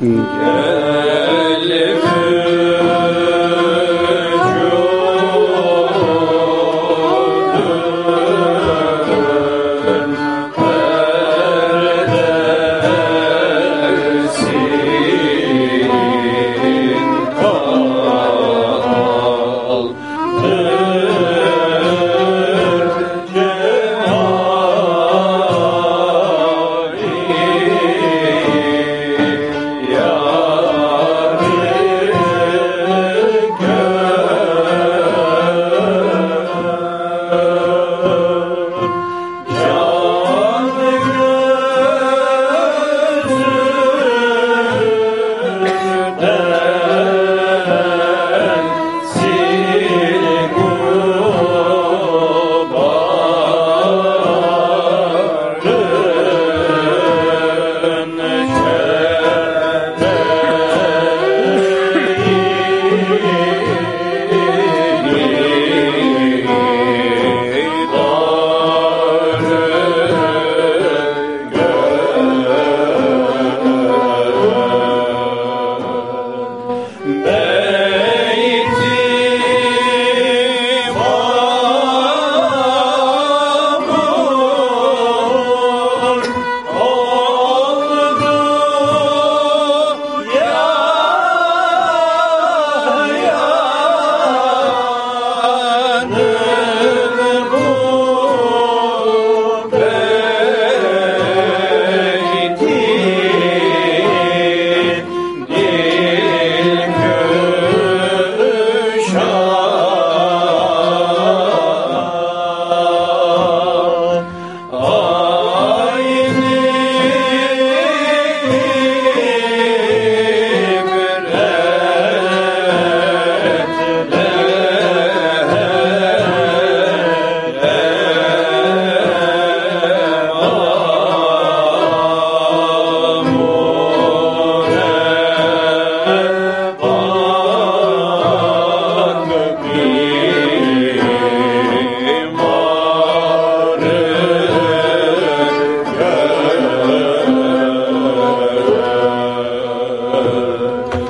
Gel.